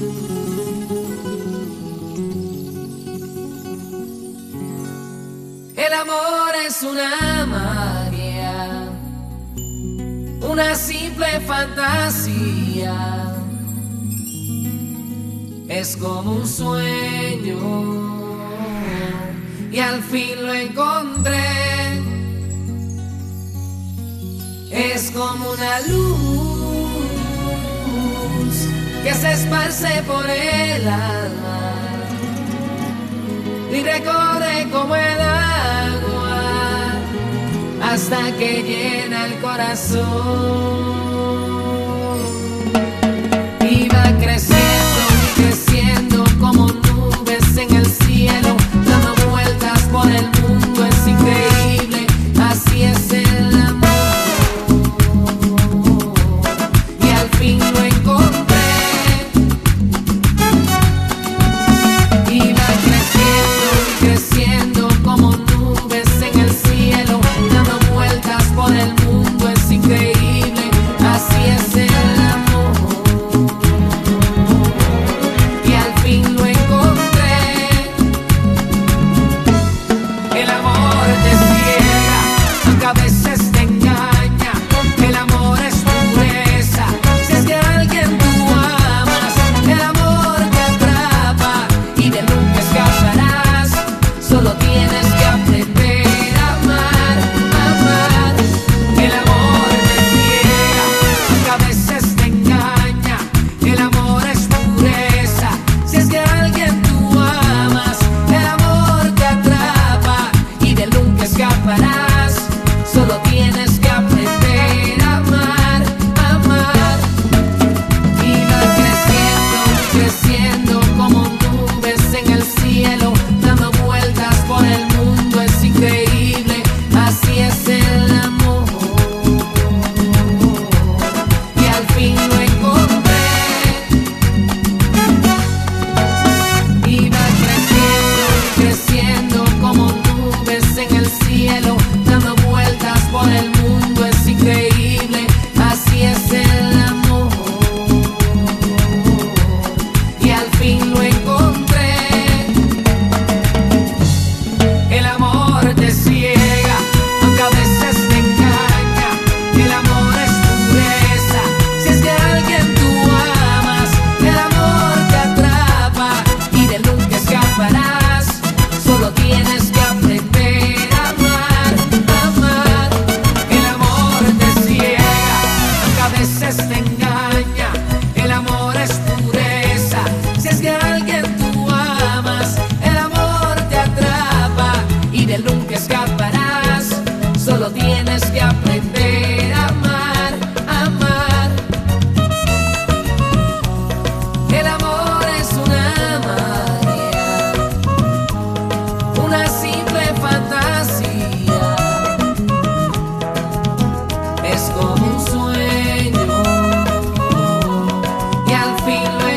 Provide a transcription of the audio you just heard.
El amor es una magia, una simple fantasía. Es como un sueño y al fin lo encontré. Es como una luz que se esparce por el alma y recorre como el agua hasta que llena el corazón. escaparás, solo tienes que aprender a amar, amar. El amor es una magia, una simple fantasía, es como un sueño y al fin lo